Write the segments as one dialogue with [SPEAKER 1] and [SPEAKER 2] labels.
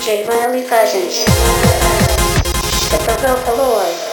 [SPEAKER 1] DJ Miley Fashions. The
[SPEAKER 2] Provocaloid.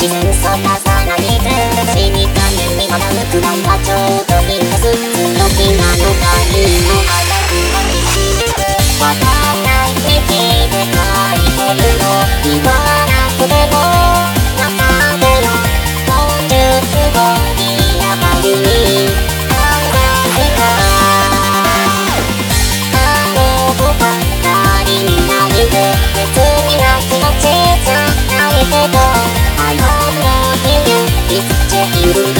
[SPEAKER 2] 死ぬさまらに天使に種にまだくのまちょうどいいです時なのかにも早く愛しわからない。敵で書いてるの言わなくても you.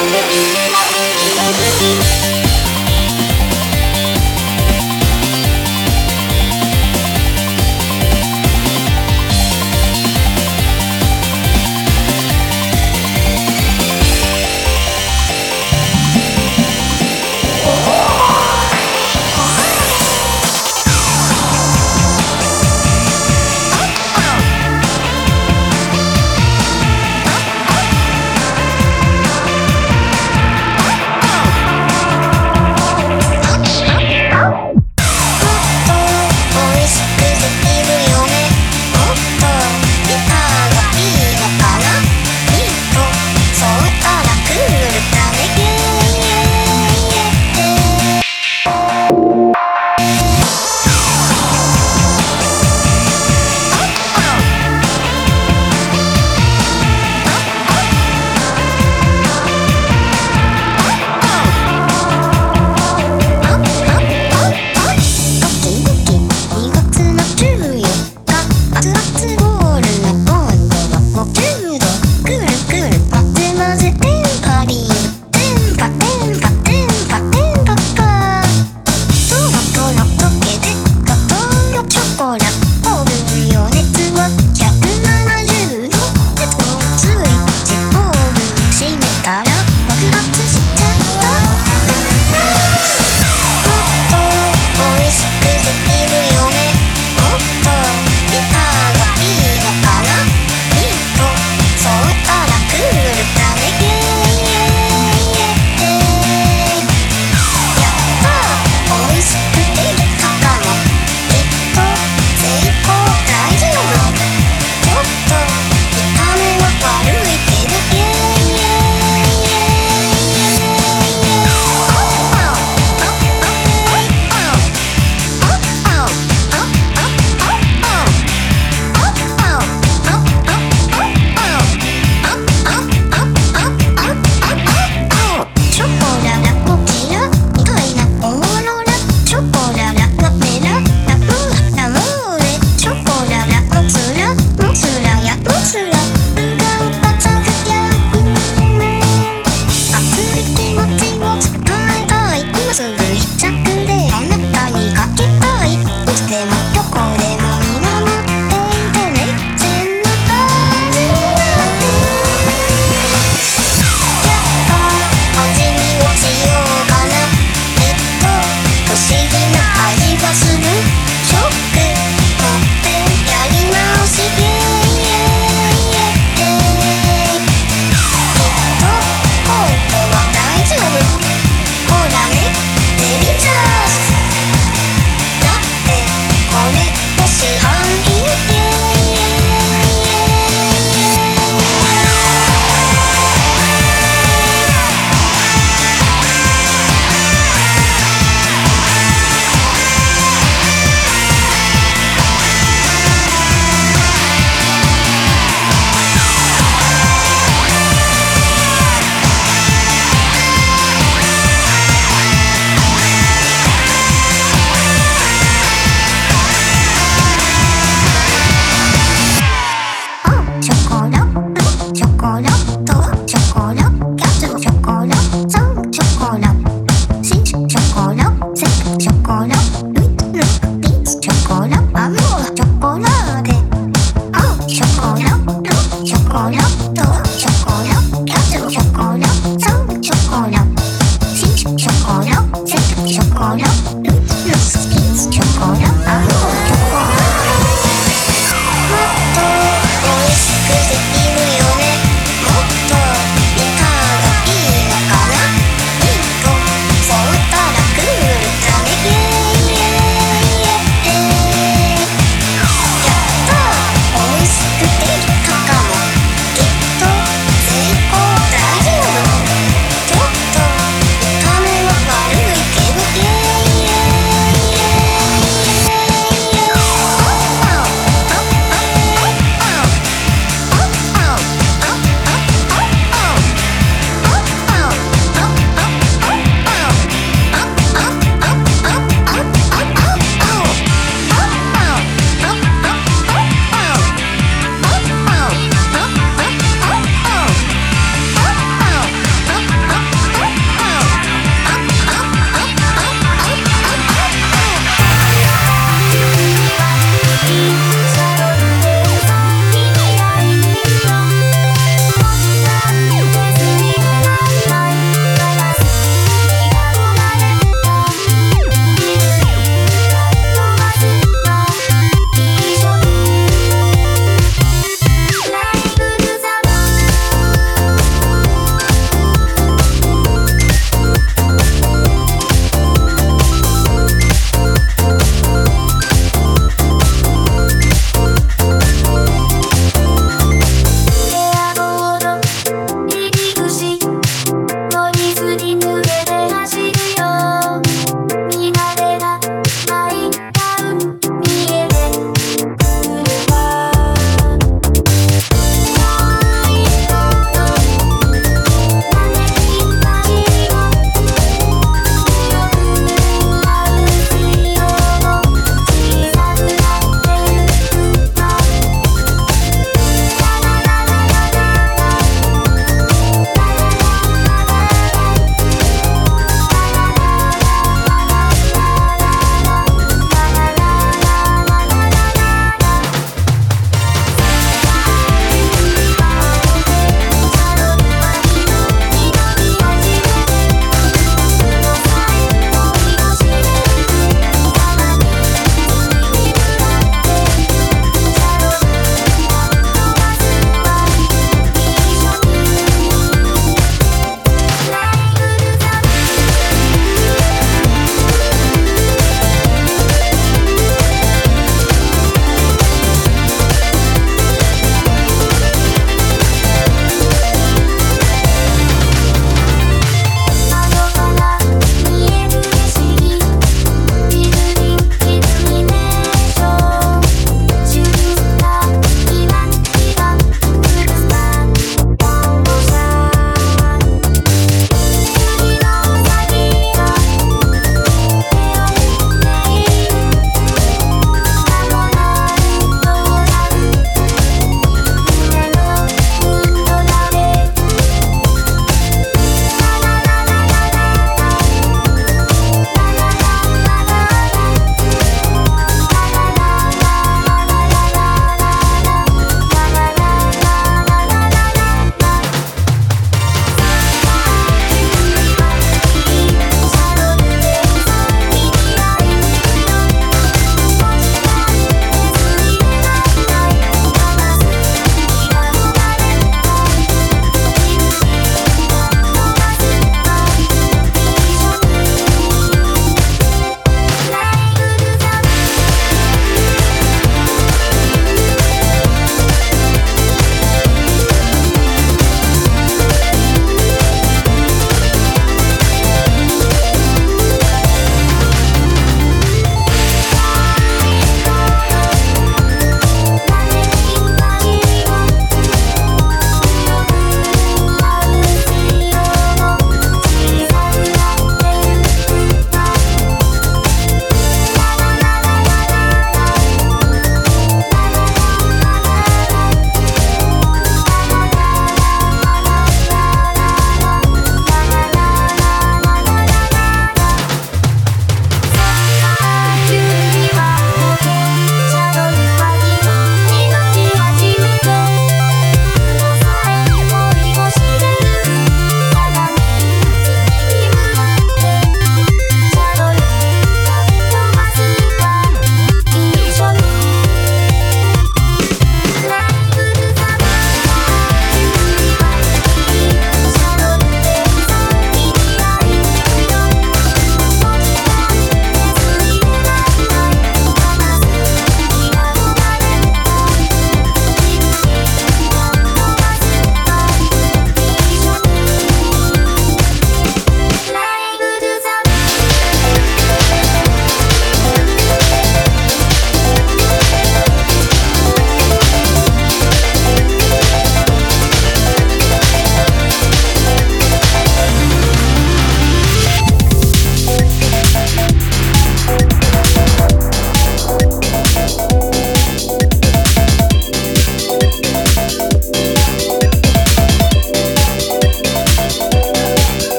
[SPEAKER 3] Música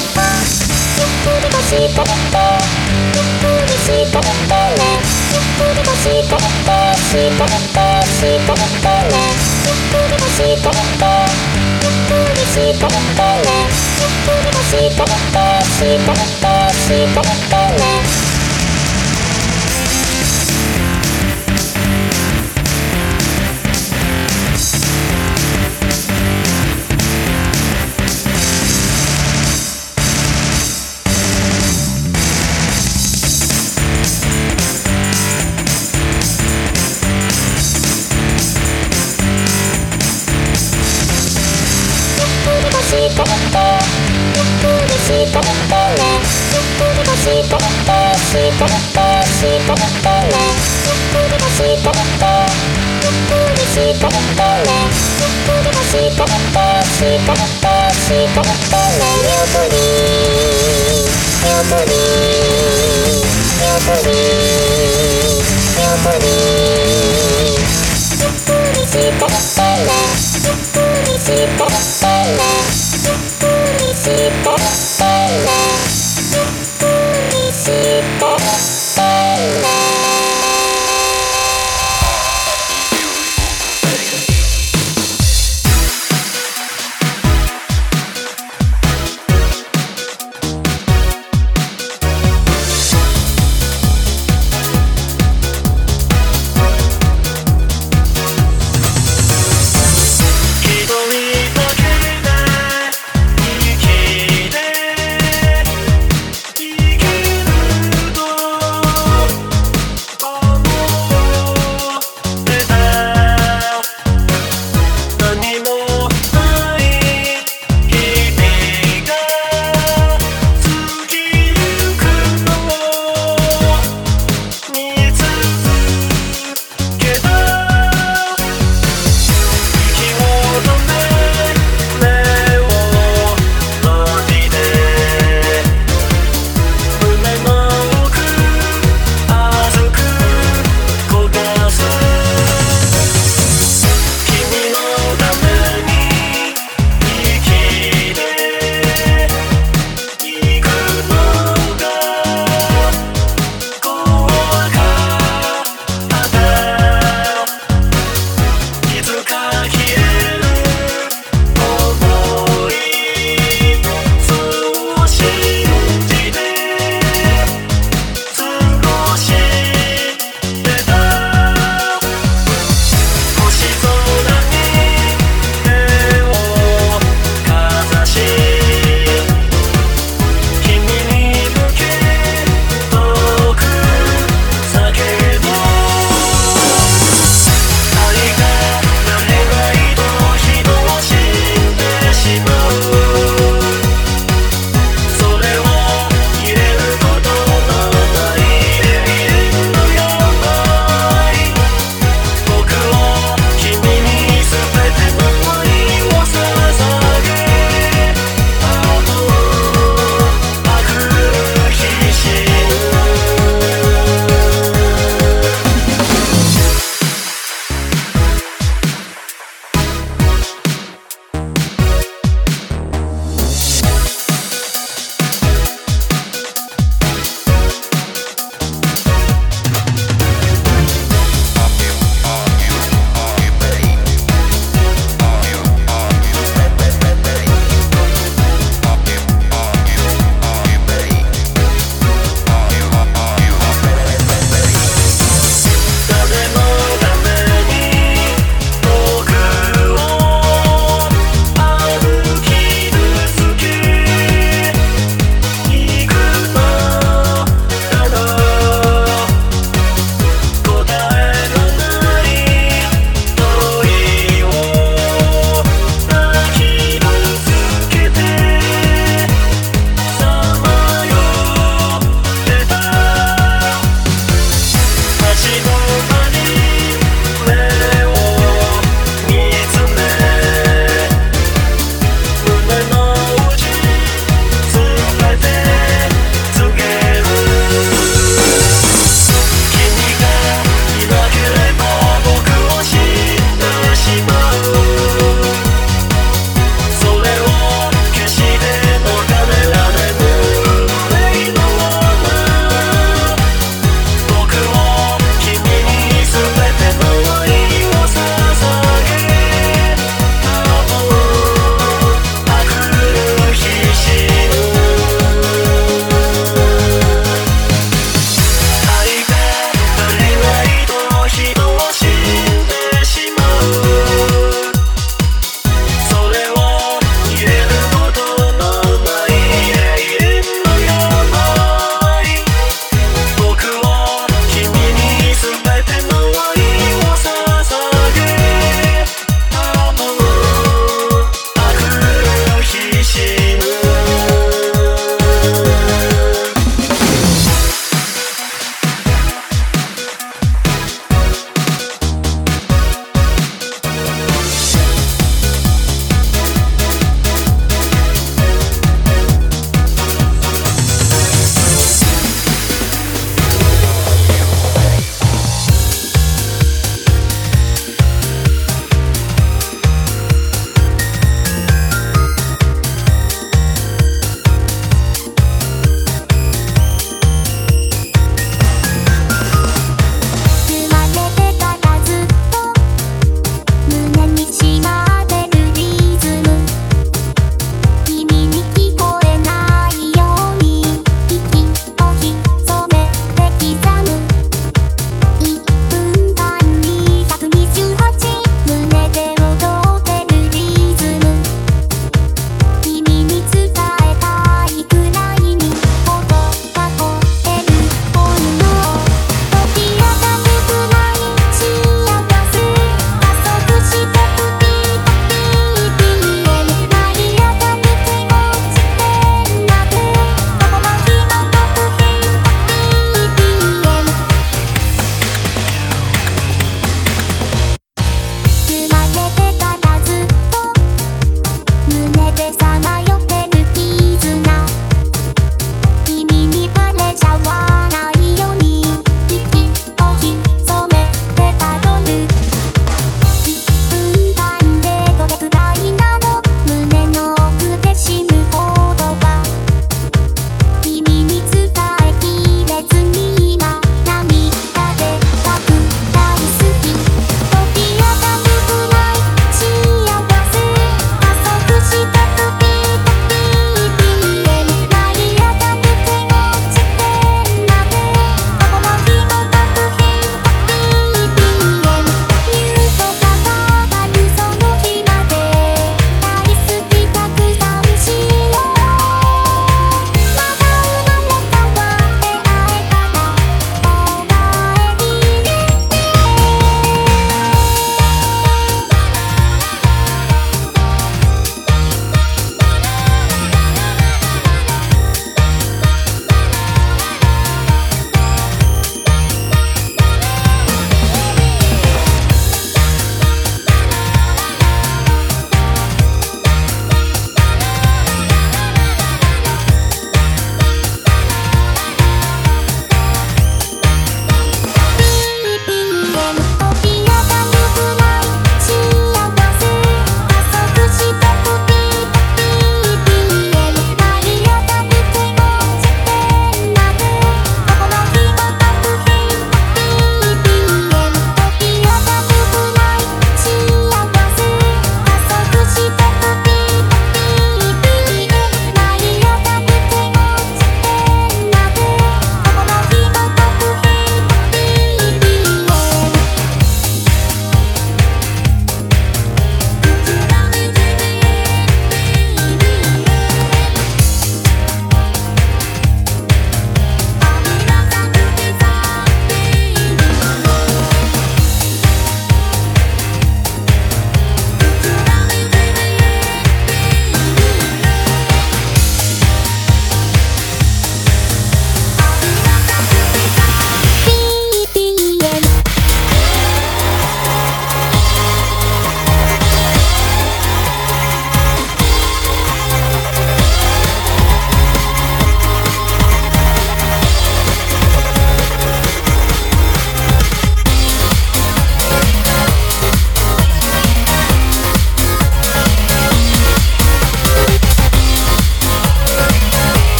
[SPEAKER 3] っか
[SPEAKER 2] ゆっくりとしてってゆっくりしてってねゆっくりとしてってしてってしてってねゆっくりとしてってゆっくりしてってねゆっくりとしてってしてってしてってねってねゆっくりとしてってゆっくりしてってねゆっくりしてってしてってしてってねゆっくりゆっくりゆっくりゆっくりゆっくりしてってね